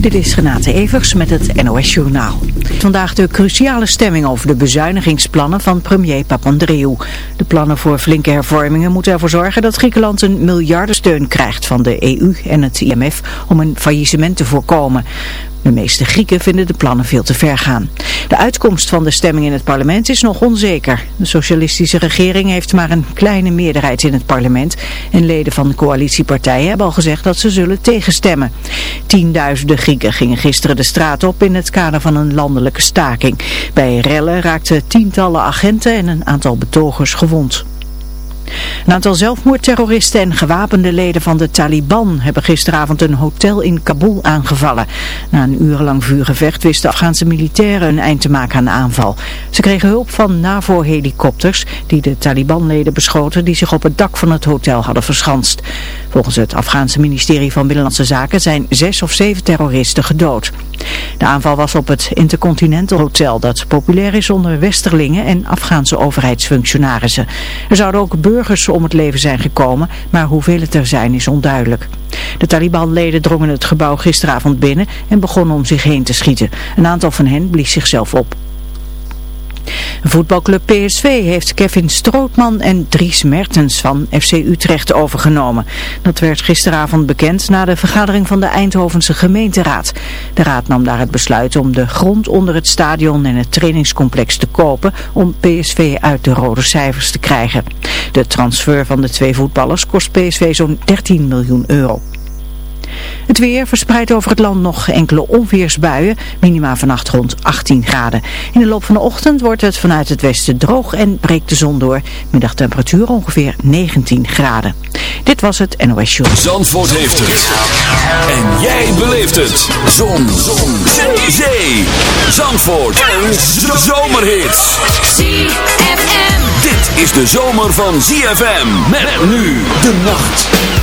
Dit is Renate Evers met het NOS Journaal. Vandaag de cruciale stemming over de bezuinigingsplannen van premier Papandreou. De plannen voor flinke hervormingen moeten ervoor zorgen dat Griekenland een miljardensteun krijgt van de EU en het IMF om een faillissement te voorkomen. De meeste Grieken vinden de plannen veel te ver gaan. De uitkomst van de stemming in het parlement is nog onzeker. De socialistische regering heeft maar een kleine meerderheid in het parlement. En leden van de coalitiepartijen hebben al gezegd dat ze zullen tegenstemmen. Tienduizenden Grieken gingen gisteren de straat op in het kader van een landelijke staking. Bij rellen raakten tientallen agenten en een aantal betogers gewond. Een aantal zelfmoordterroristen en gewapende leden van de Taliban hebben gisteravond een hotel in Kabul aangevallen. Na een urenlang vuurgevecht wisten Afghaanse militairen een eind te maken aan de aanval. Ze kregen hulp van NAVO-helikopters die de Taliban-leden beschoten die zich op het dak van het hotel hadden verschanst. Volgens het Afghaanse ministerie van Binnenlandse Zaken zijn zes of zeven terroristen gedood. De aanval was op het Intercontinental Hotel dat populair is onder westerlingen en Afghaanse overheidsfunctionarissen. Er zouden ook burgers om het leven zijn gekomen, maar hoeveel het er zijn is onduidelijk. De Taliban-leden drongen het gebouw gisteravond binnen en begonnen om zich heen te schieten. Een aantal van hen blies zichzelf op. Voetbalclub PSV heeft Kevin Strootman en Dries Mertens van FC Utrecht overgenomen. Dat werd gisteravond bekend na de vergadering van de Eindhovense gemeenteraad. De raad nam daar het besluit om de grond onder het stadion en het trainingscomplex te kopen om PSV uit de rode cijfers te krijgen. De transfer van de twee voetballers kost PSV zo'n 13 miljoen euro. Het weer verspreidt over het land nog enkele onweersbuien, minima vannacht rond 18 graden. In de loop van de ochtend wordt het vanuit het westen droog en breekt de zon door. Middagtemperatuur ongeveer 19 graden. Dit was het NOS Show. Zandvoort heeft het. En jij beleeft het. Zon. zon. Zee. Zee. Zandvoort. Een zomerhit. ZFM. Dit is de zomer van ZFM. Met nu de nacht.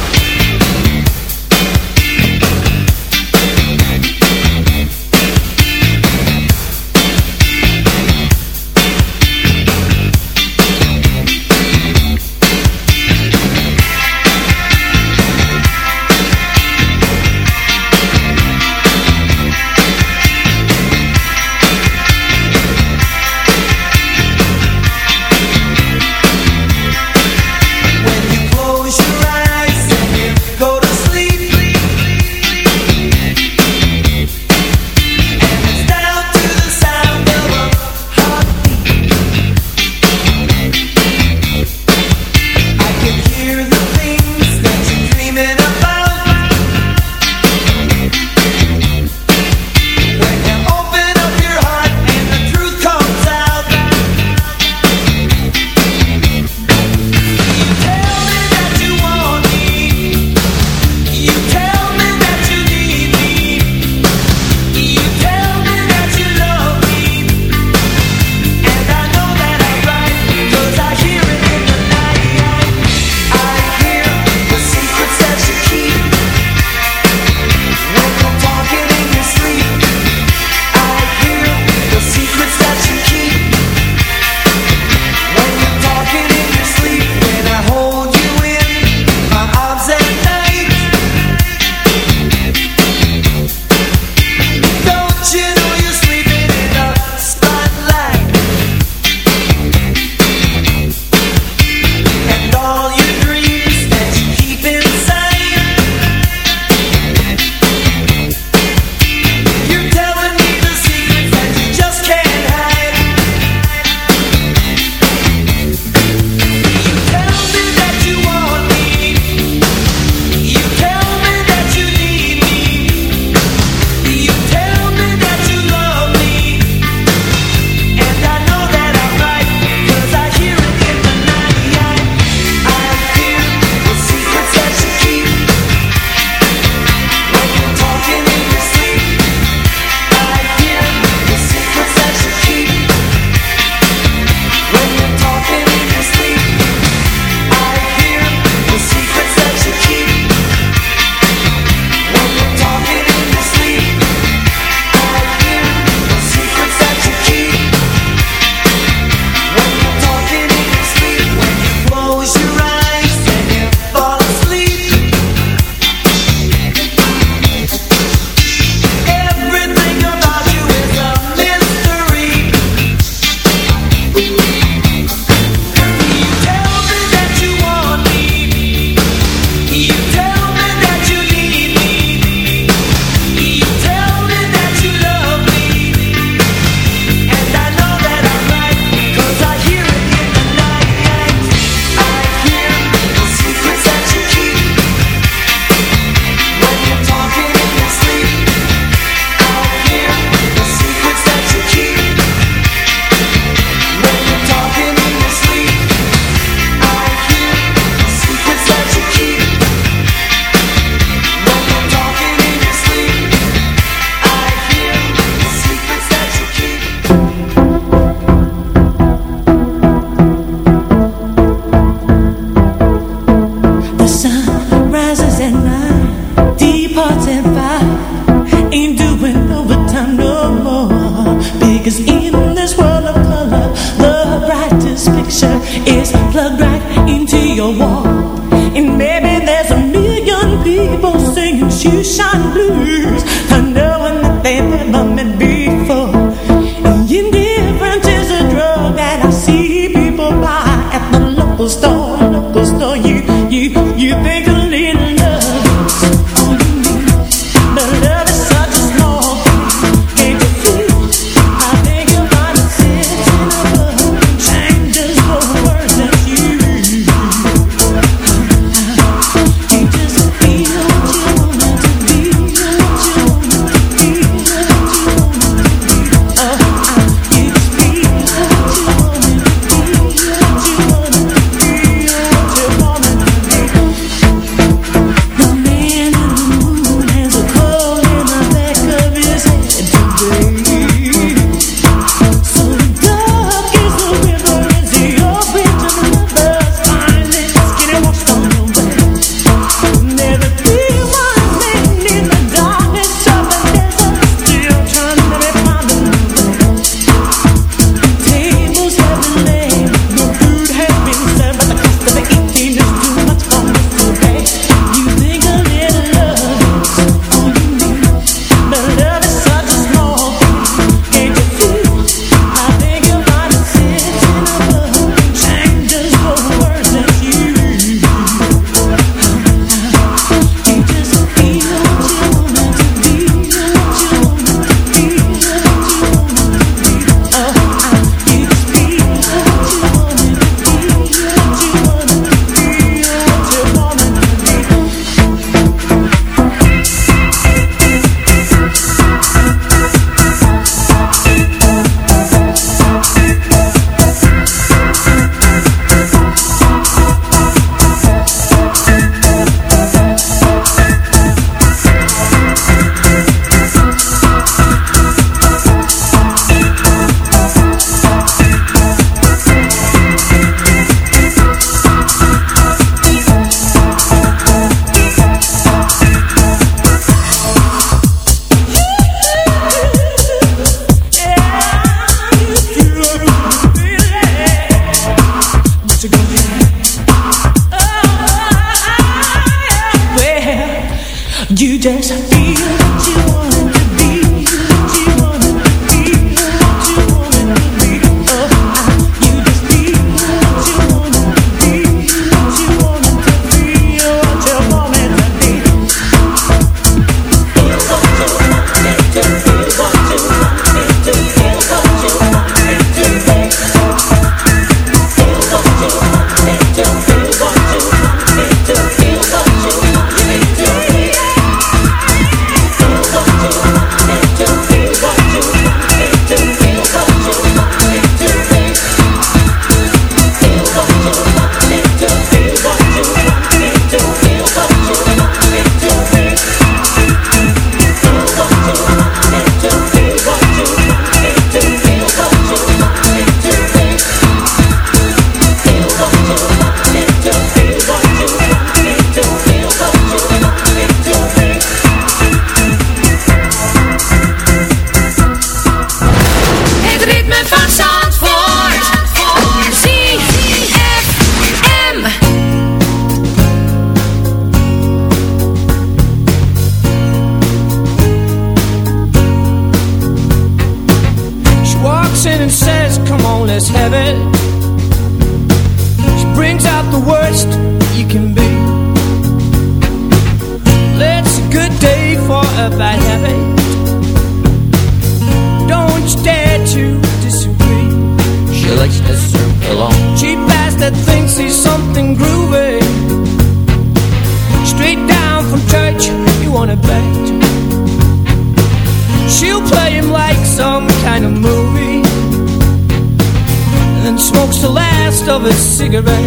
cigarette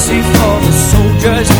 mercy for the soldiers,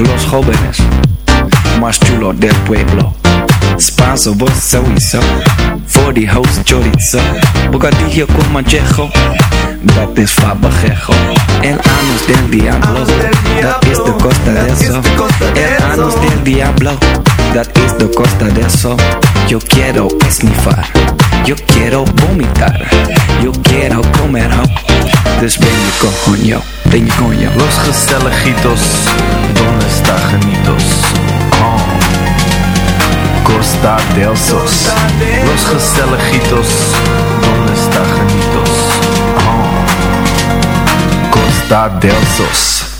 Los jóvenes más chulos del pueblo. Spanso, vos. Voor die house chorizo. Bocadillo con manchejo dat is fabajejo. El anus del diablo, dat is de costa de eso. El anus del diablo, dat is de costa de eso. Yo quiero esnifar, yo quiero vomitar, yo quiero comer. Dus ben je coño, ben je coño. Los gezelligitos, donde está genitos? Oh. Costa del Sos. Los gezelligitos, donde está Janitos. Oh. Costa del Sos.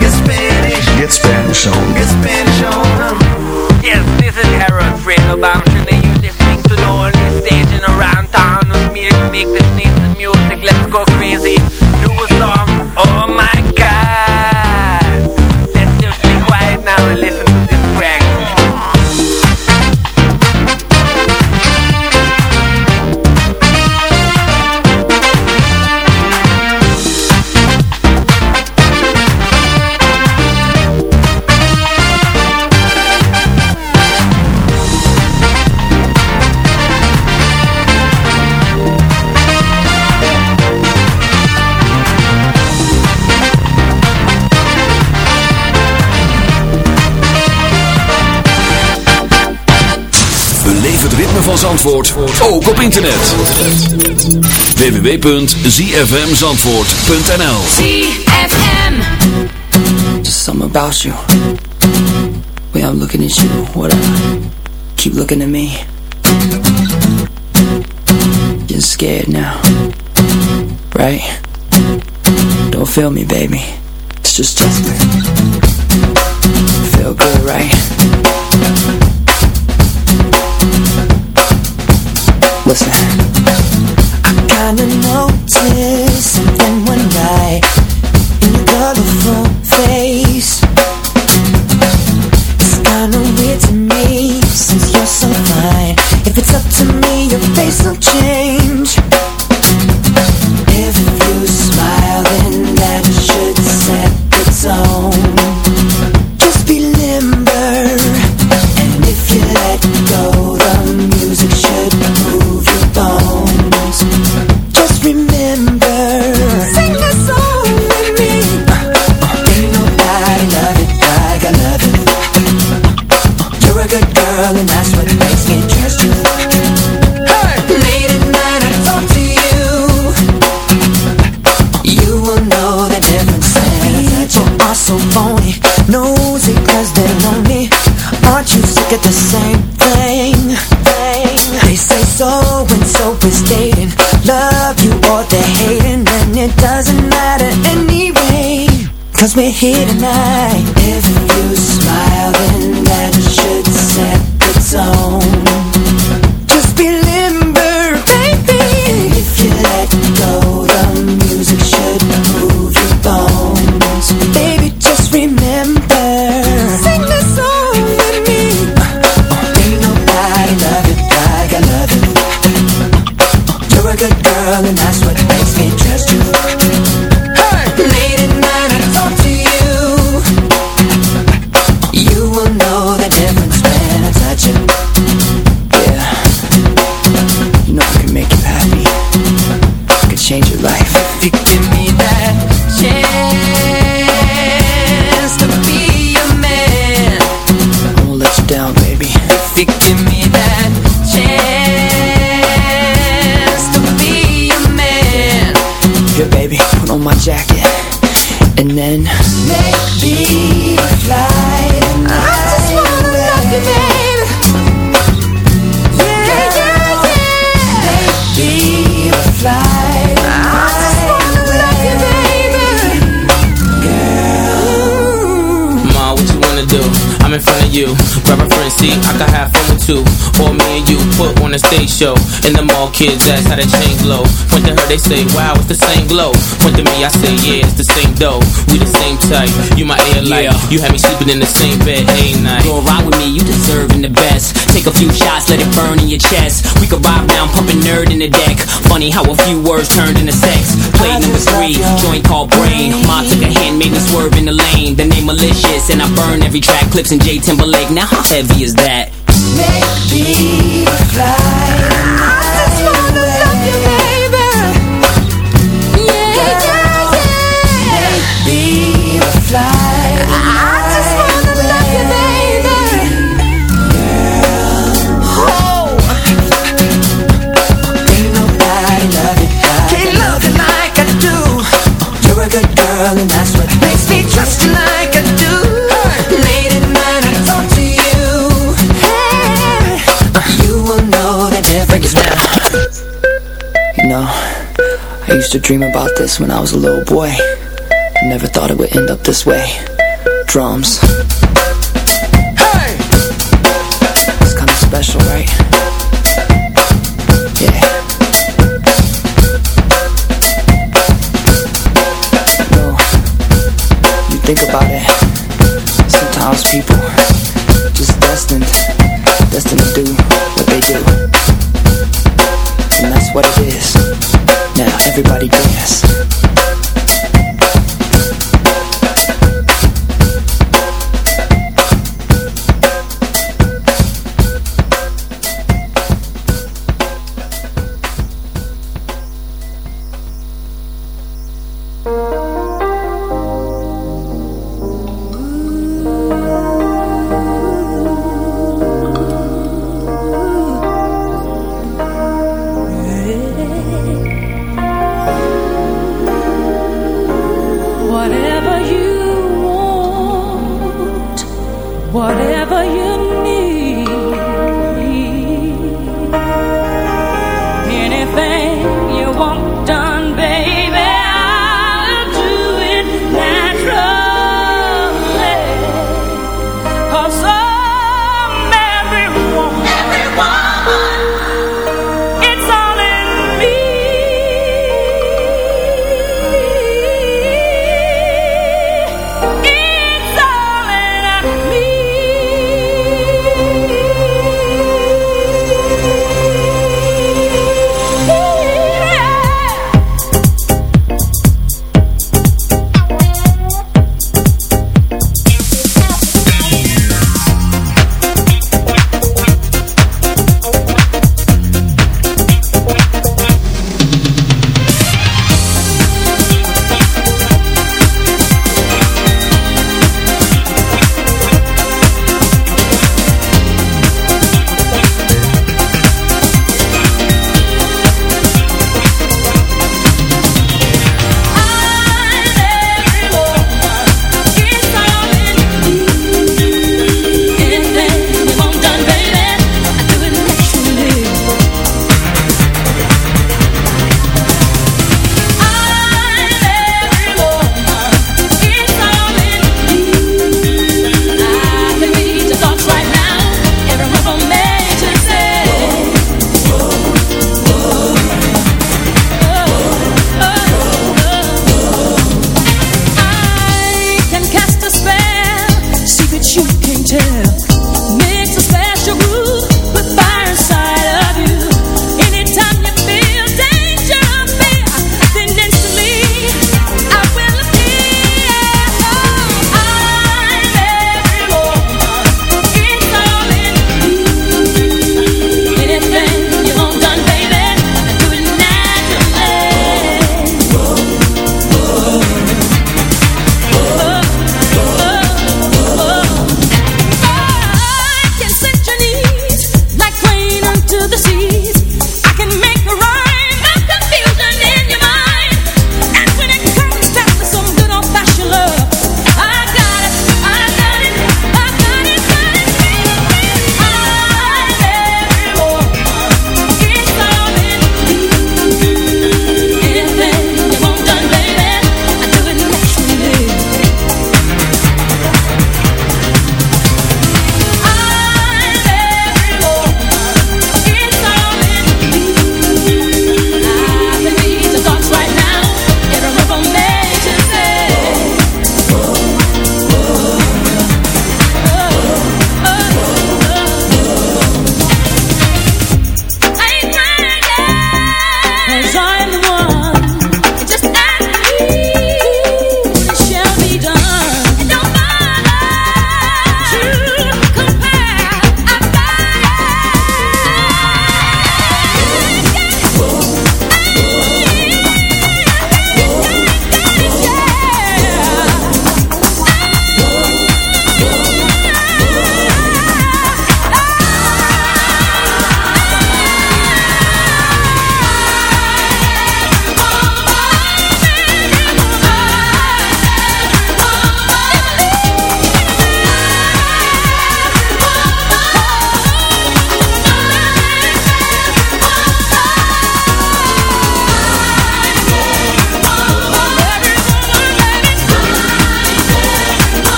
Get Spanish. Get Spanish on. Get Spanish on. Yes, this is Harold Fredo Bamshin and you're listening to the only station around town with me to make this nice music. Let's go crazy. Do a song. Van Zandvoort, ook op internet. www.zfmzandvoort.nl ZFM. Just something about you. Way I'm looking at you, whatever. Keep looking at me. You're scared now, right? Don't feel me, baby. It's just Justin. Feel good, right? Listen. I kinda noticed here tonight. On the stage show. And them all kids ask how that chain glow. Point to her, they say, wow, it's the same glow. Point to me, I say, yeah, it's the same dough. We the same type. You my air light. You had me sleeping in the same bed, ain't night. Go ride with me, you deserving the best. Take a few shots, let it burn in your chest. We could ride down, pumping N.E.R.D. in the deck. Funny how a few words turned into sex. Play number three, joint called brain. Mom took a hand, made me swerve in the lane. The name malicious, and I burn every track. Clipse in J Timberlake. Now how heavy is that? Maybe fly. Used to dream about this when I was a little boy. I never thought it would end up this way. Drums. Hey! It's kinda special, right? Yeah. No. You think about it. Sometimes people what it is. Now everybody dance.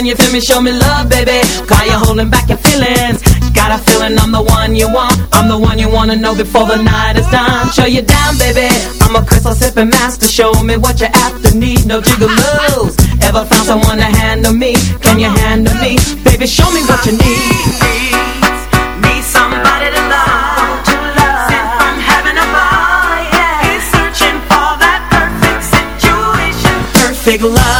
can you feel me? Show me love, baby. Why you holding back your feelings? Got a feeling I'm the one you want. I'm the one you wanna know before the night is done. Show you down, baby. I'm a crystal sipping master. Show me what you after. Need no jiggaloos. Ever found someone to handle me? Can you handle me? Baby, show me what you need. Need somebody to love. Searching for that perfect situation. Perfect love.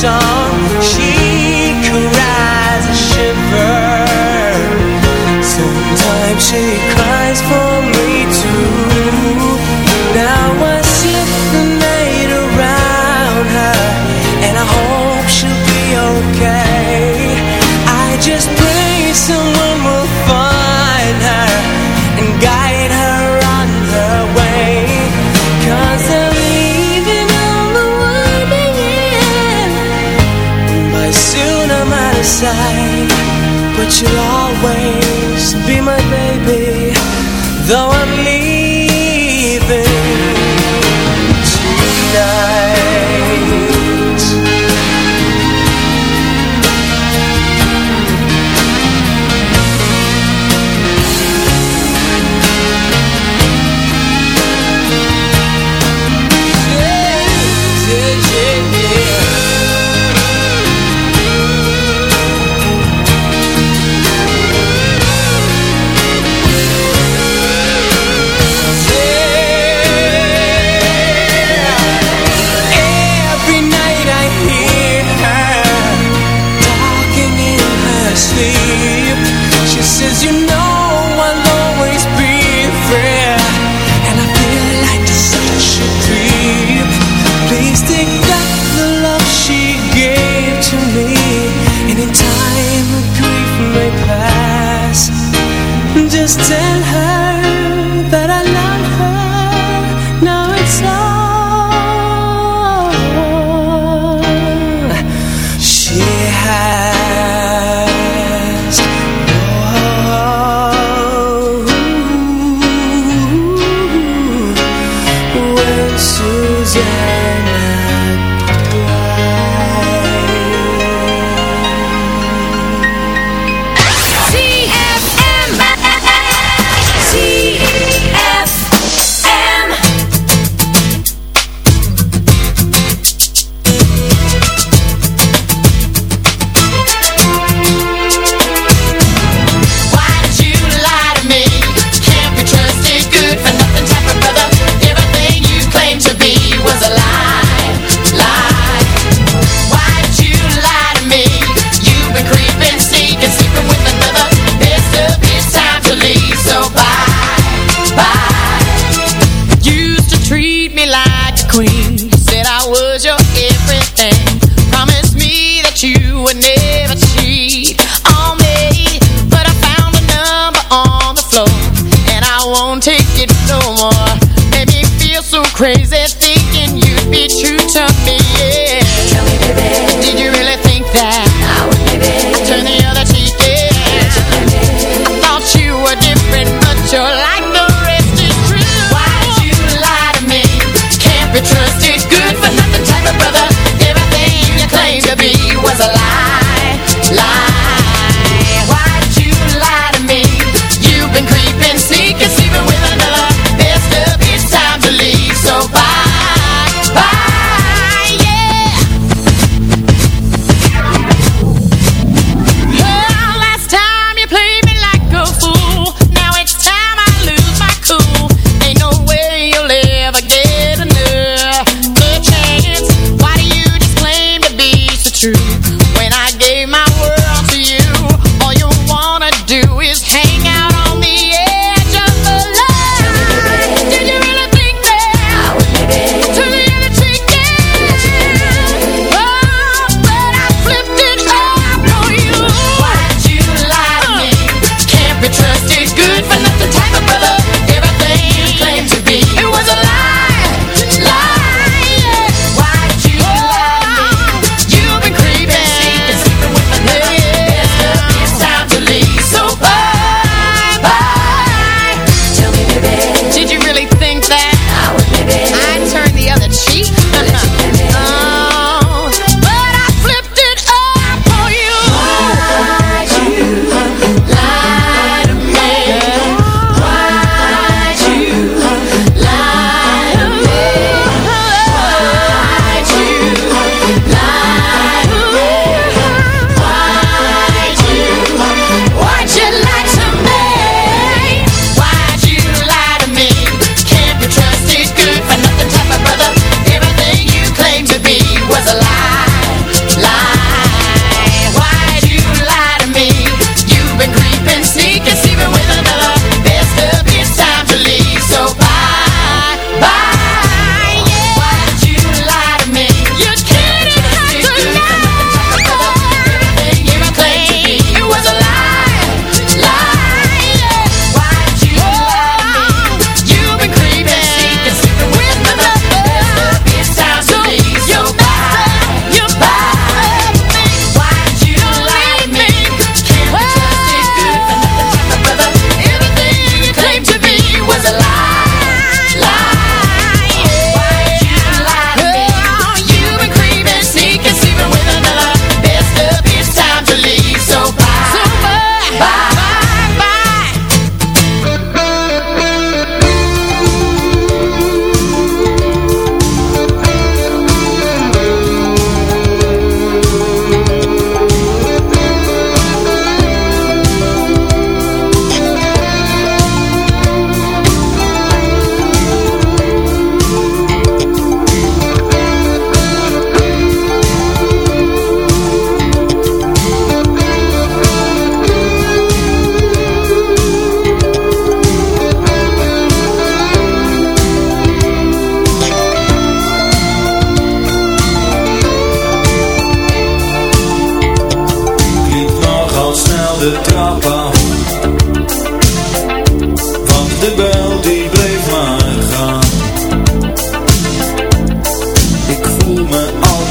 song She cries a shiver. Sometimes she cries for me too. Now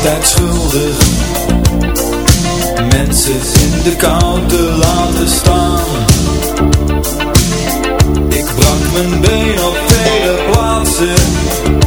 altijd schuldig. Mensen in de kou te laten staan. Ik brak mijn been op vele plaatsen.